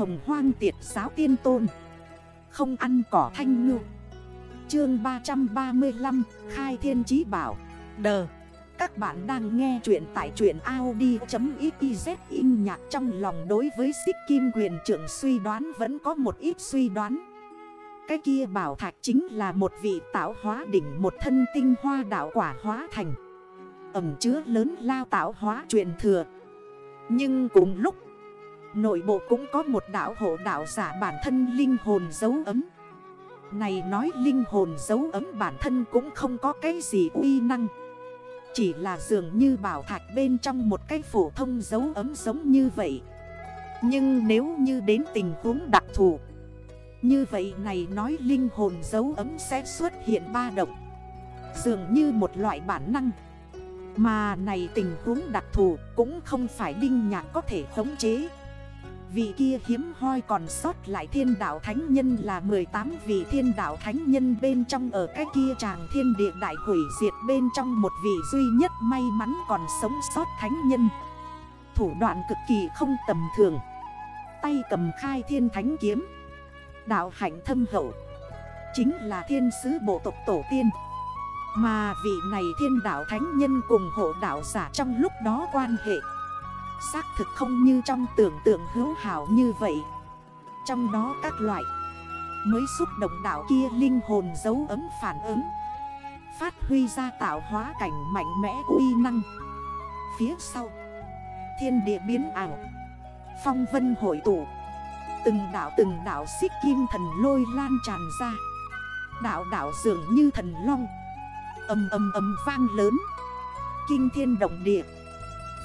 hồng hoang tiệt giáo tiên tôn. Không ăn cỏ thanh ngư. Chương 335 Khai thiên chí bảo. Đờ. Các bạn đang nghe chuyện tại chuyện Audi.xyz in nhạc trong lòng đối với xích kim quyền trưởng suy đoán vẫn có một ít suy đoán. Cái kia bảo thạch chính là một vị tạo hóa đỉnh, một thân tinh hoa đảo quả hóa thành. Ẩm chứa lớn lao tạo hóa truyền thừa. Nhưng cùng lúc Nội bộ cũng có một đảo hộ đảo giả bản thân linh hồn dấu ấm. Này nói linh hồn dấu ấm bản thân cũng không có cái gì uy năng. Chỉ là dường như bảo thạch bên trong một cái phổ thông dấu ấm giống như vậy. Nhưng nếu như đến tình huống đặc thù, Như vậy này nói linh hồn dấu ấm sẽ xuất hiện ba động. Dường như một loại bản năng. Mà này tình huống đặc thù cũng không phải đinh nhạc có thể khống chế. Vị kia hiếm hoi còn sót lại thiên đạo thánh nhân là 18 vị thiên đạo thánh nhân bên trong ở cái kia tràng thiên địa đại hủy diệt bên trong một vị duy nhất may mắn còn sống sót thánh nhân. Thủ đoạn cực kỳ không tầm thường. Tay cầm khai thiên thánh kiếm. Đạo hạnh thâm hậu. Chính là thiên sứ bộ tộc tổ tiên. Mà vị này thiên đạo thánh nhân cùng hộ đạo giả trong lúc đó quan hệ. Xác thực không như trong tưởng tượng hữu hảo như vậy. Trong đó các loại Mới xúc động đảo kia linh hồn dấu ấm phản ứng. Phát huy ra tạo hóa cảnh mạnh mẽ uy năng. Phía sau, Thiên địa biến ảo. Phong vân hội tụ. Từng đảo từng đảo xích kim thần lôi lan tràn ra. Đảo đảo dường như thần long. Âm âm âm vang lớn. Kinh thiên động địa.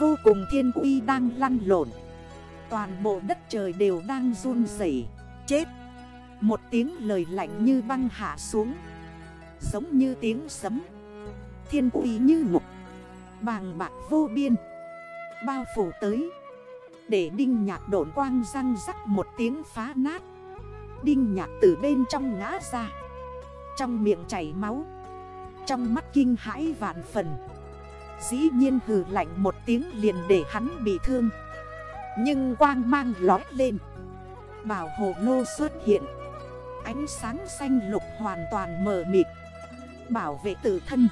Vô cùng thiên uy đang lăn lộn. Toàn bộ đất trời đều đang run rẩy. Chết. Một tiếng lời lạnh như băng hạ xuống. Giống như tiếng sấm. Thiên uy như ngục Bàng bạc vô biên. Bao phủ tới. Để đinh nhạc độn quang răng rắc một tiếng phá nát. Đinh nhạc từ bên trong ngã ra. Trong miệng chảy máu. Trong mắt kinh hãi vạn phần. Dĩ nhiên hừ lạnh một tiếng liền để hắn bị thương. Nhưng quang mang lói lên. Bảo hộ lô xuất hiện. Ánh sáng xanh lục hoàn toàn mờ mịt. Bảo vệ tự thân.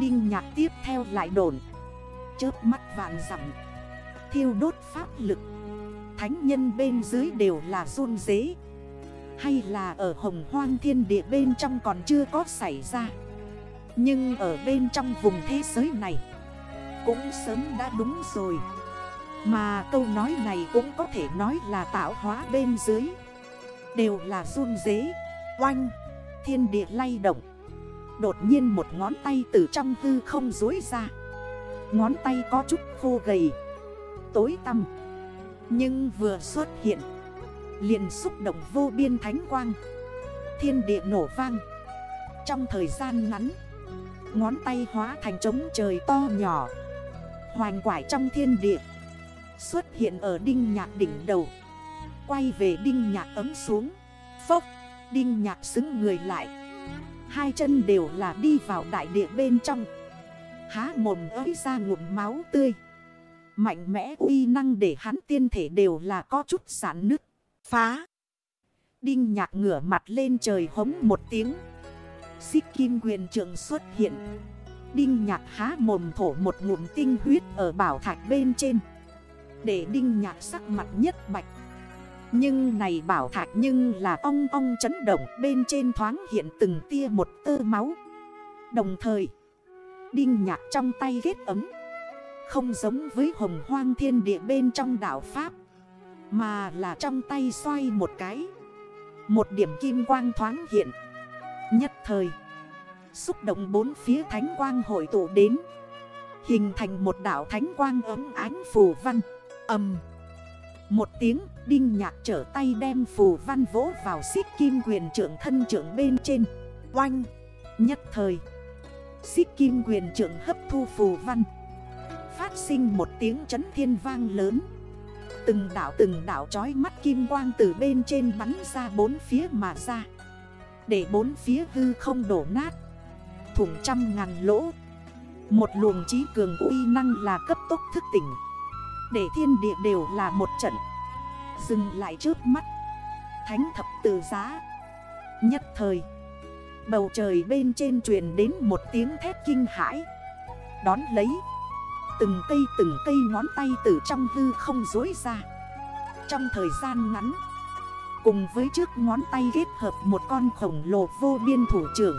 Đinh nhạc tiếp theo lại đồn. Chớp mắt vạn dặm. Thiêu đốt pháp lực. Thánh nhân bên dưới đều là run dế Hay là ở hồng hoang thiên địa bên trong còn chưa có xảy ra nhưng ở bên trong vùng thế giới này, Cũng sớm đã đúng rồi. Mà câu nói này cũng có thể nói là tạo hóa bên dưới. Đều là run dế Oanh, Thiên địa lay động. Đột nhiên một ngón tay từ trong hư không dối ra. Ngón tay có chút khô gầy, Tối tăm. Nhưng vừa xuất hiện, liền xúc động vô biên thánh quang. Thiên địa nổ vang. Trong thời gian ngắn Ngón tay hóa thành trống trời to nhỏ. Hoành quải trong thiên địa. Xuất hiện ở đinh nhạc đỉnh đầu. Quay về đinh nhạc ấm xuống. Phốc, Đinh nhạc xứng người lại. Hai chân đều là đi vào đại địa bên trong. Há mồm ới ra ngụm máu tươi. Mạnh mẽ uy năng để hắn tiên thể đều là có chút sản nứt. Phá. Đinh nhạc ngửa mặt lên trời hống một tiếng. Xích kim quyền trường xuất hiện. Đinh nhạc há mồm thổ một ngụm tinh huyết ở bảo thạch bên trên. Để đinh nhạc sắc mặt nhất bạch. Nhưng này bảo thạch nhưng là ong ong chấn động, Bên trên thoáng hiện từng tia một tơ máu. Đồng thời, Đinh nhạc trong tay ghét ấm. Không giống với hồng hoang thiên địa bên trong đảo Pháp, Mà là trong tay xoay một cái. Một điểm kim quang thoáng hiện Nhất thời, Xúc động bốn phía thánh quang hội tụ đến, Hình thành một đảo thánh quang ấm ánh phù văn. Âm Một tiếng đinh nhạc trở tay đem phù văn vỗ vào xích kim quyền trưởng thân trưởng bên trên. Oanh, Nhất thời, Xích kim quyền trưởng hấp thu phù văn. Phát sinh một tiếng chấn thiên vang lớn. Từng đảo từng đảo trói mắt kim quang từ bên trên bắn ra bốn phía mà ra để bốn phía hư không đổ nát. Thủng trăm ngàn lỗ. Một luồng trí cường uy năng là cấp tốc thức tỉnh. Để thiên địa đều là một trận. Dừng lại trước mắt. Thánh thập từ giá. Nhất thời, Bầu trời bên trên truyền đến một tiếng thét kinh hãi. Đón lấy, Từng cây từng cây ngón tay từ trong hư không dối ra. Trong thời gian ngắn Cùng với trước ngón tay kết hợp một con khổng lồ vô biên thủ trưởng.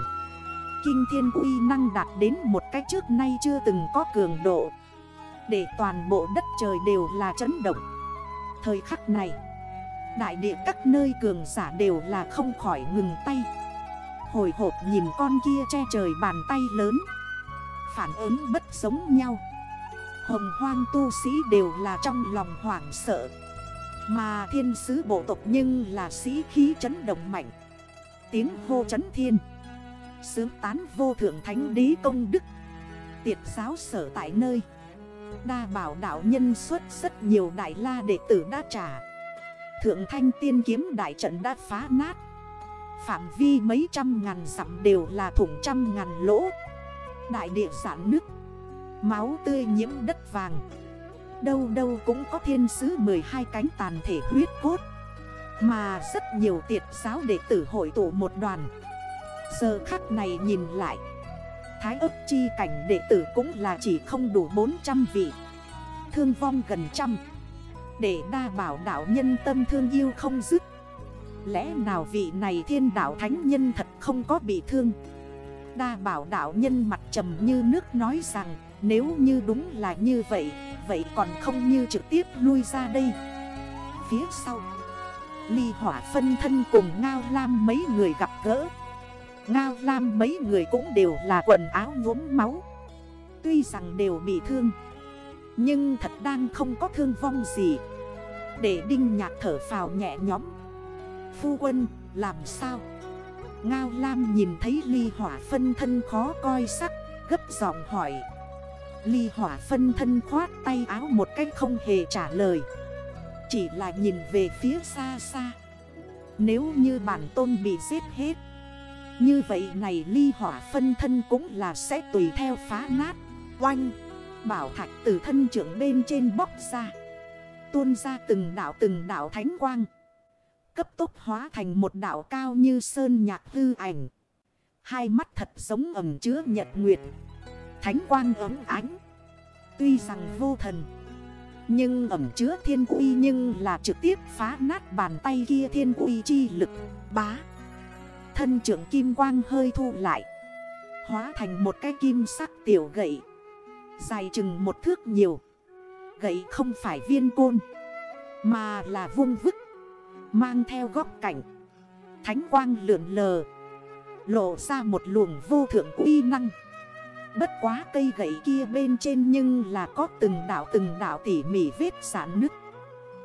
Kinh thiên uy năng đạt đến một cách trước nay chưa từng có cường độ. Để toàn bộ đất trời đều là chấn động. Thời khắc này, Đại địa các nơi cường giả đều là không khỏi ngừng tay. Hồi hộp nhìn con kia che trời bàn tay lớn. Phản ứng bất giống nhau. Hồng hoang tu sĩ đều là trong lòng hoảng sợ. Mà thiên sứ bộ tộc nhưng là sĩ khí chấn động mạnh. Tiếng hô chấn thiên. Sướng tán vô thượng thánh đế công đức. Tiệt giáo sở tại nơi. Đa bảo đạo nhân xuất rất nhiều đại la đệ tử đã trả. Thượng thanh tiên kiếm đại trận đã phá nát. Phạm vi mấy trăm ngàn dặm đều là thủng trăm ngàn lỗ. Đại địa sản nước Máu tươi nhiễm đất vàng. Đâu đâu cũng có thiên sứ 12 cánh tàn thể huyết cốt. Mà rất nhiều tiệt giáo đệ tử hội tụ một đoàn. Giờ khắc này nhìn lại, Thái ấp chi cảnh đệ tử cũng là chỉ không đủ 400 vị. Thương vong gần trăm. Để đa bảo đạo nhân tâm thương yêu không dứt. Lẽ nào vị này thiên đạo thánh nhân thật không có bị thương? Đa bảo đạo nhân mặt trầm như nước nói rằng, Nếu như đúng là như vậy Vậy còn không như trực tiếp lui ra đây. Phía sau, Ly hỏa phân thân cùng Ngao Lam mấy người gặp gỡ. Ngao Lam mấy người cũng đều là quần áo nhuốm máu. Tuy rằng đều bị thương, Nhưng thật đang không có thương vong gì. Để Đinh Nhạc thở phào nhẹ nhóm Phu quân, làm sao? Ngao Lam nhìn thấy ly hỏa phân thân khó coi sắc, Gấp giọng hỏi. Ly hỏa phân thân khoát tay áo một cách không hề trả lời. Chỉ là nhìn về phía xa xa. Nếu như bản tôn bị giết hết, Như vậy này ly hỏa phân thân cũng là sẽ tùy theo phá nát. Oanh, Bảo thạch từ thân trưởng bên trên bóc ra. Tuôn ra từng đảo từng đảo thánh quang. Cấp tốc hóa thành một đảo cao như sơn nhạc hư ảnh. Hai mắt thật giống ẩm chứa nhật nguyệt. Thánh quang ấm ánh. Tuy rằng vô thần, Nhưng ẩm chứa thiên uy nhưng là trực tiếp phá nát bàn tay kia thiên uy chi lực, Bá. Thân trưởng kim quang hơi thu lại, Hóa thành một cái kim sắc tiểu gậy. Dài chừng một thước nhiều, Gậy không phải viên côn, Mà là vung vức, Mang theo góc cảnh Thánh quang lượn lờ, Lộ ra một luồng vô thượng uy năng. Bất quá cây gậy kia bên trên nhưng là có từng đảo từng đảo tỉ mỉ vết sản nứt.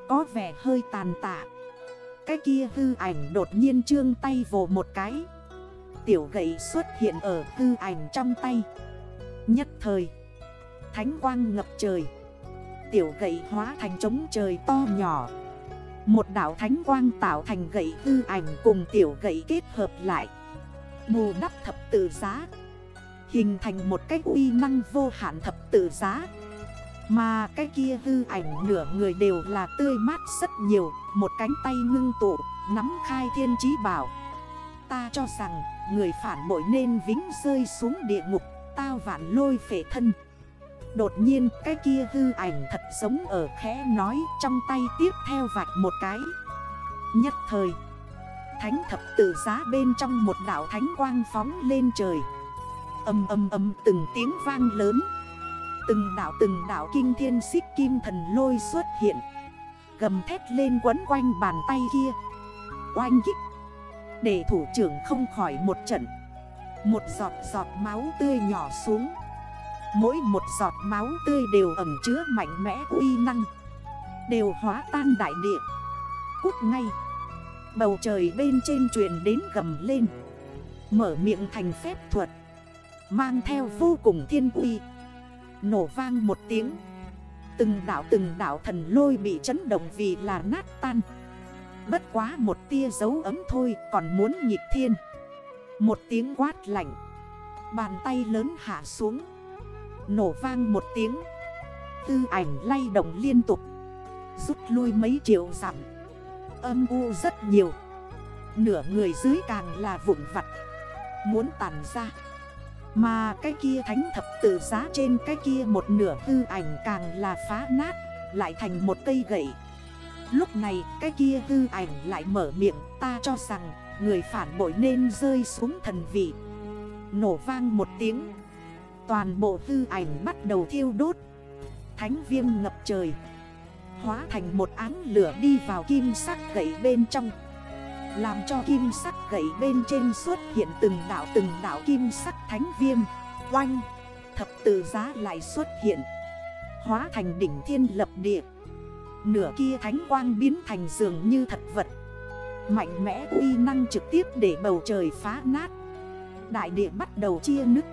Có vẻ hơi tàn tạ. Cái kia hư ảnh đột nhiên trương tay vồ một cái. Tiểu gậy xuất hiện ở hư ảnh trong tay. Nhất thời, Thánh quang ngập trời. Tiểu gậy hóa thành trống trời to nhỏ. Một đảo thánh quang tạo thành gậy hư ảnh cùng tiểu gậy kết hợp lại. Bù đắp thập tự giá. Hình thành một cái uy năng vô hạn thập tự giá. Mà cái kia hư ảnh nửa người đều là tươi mát rất nhiều, Một cánh tay ngưng tụ, nắm khai thiên trí bảo. Ta cho rằng, người phản bội nên vĩnh rơi xuống địa ngục, Tao vạn lôi phể thân. Đột nhiên, cái kia hư ảnh thật giống ở khẽ nói, Trong tay tiếp theo vạch một cái. Nhất thời, Thánh thập tự giá bên trong một đảo thánh quang phóng lên trời. Âm âm âm từng tiếng vang lớn. Từng đảo từng đảo kinh thiên xích kim thần lôi xuất hiện. Gầm thét lên quấn quanh bàn tay kia. Oanh kích. Để thủ trưởng không khỏi một trận. Một giọt giọt máu tươi nhỏ xuống. Mỗi một giọt máu tươi đều ẩm chứa mạnh mẽ uy năng. Đều hóa tan đại địa. Cút ngay. Bầu trời bên trên truyền đến gầm lên. Mở miệng thành phép thuật. Mang theo vô cùng thiên uy. Nổ vang một tiếng. Từng đảo từng đảo thần lôi bị chấn động vì là nát tan. Bất quá một tia dấu ấm thôi, còn muốn nhịp thiên. Một tiếng quát lạnh. Bàn tay lớn hạ xuống. Nổ vang một tiếng. Tư ảnh lay động liên tục. Rút lui mấy triệu dặm. Âm u rất nhiều. Nửa người dưới càng là vụn vặt. Muốn tàn ra. Mà cái kia thánh thập tự giá trên cái kia một nửa hư ảnh càng là phá nát, Lại thành một cây gậy. Lúc này cái kia hư ảnh lại mở miệng Ta cho rằng người phản bội nên rơi xuống thần vị. Nổ vang một tiếng, Toàn bộ hư ảnh bắt đầu thiêu đốt. Thánh viêm ngập trời, Hóa thành một áng lửa đi vào kim sắc gậy bên trong. Làm cho kim sắc gậy bên trên xuất hiện từng đảo từng đảo kim sắc thánh viêm. Oanh, Thập tự giá lại xuất hiện. Hóa thành đỉnh thiên lập địa. Nửa kia thánh quang biến thành dường như thật vật. Mạnh mẽ uy năng trực tiếp để bầu trời phá nát. Đại địa bắt đầu chia nứt.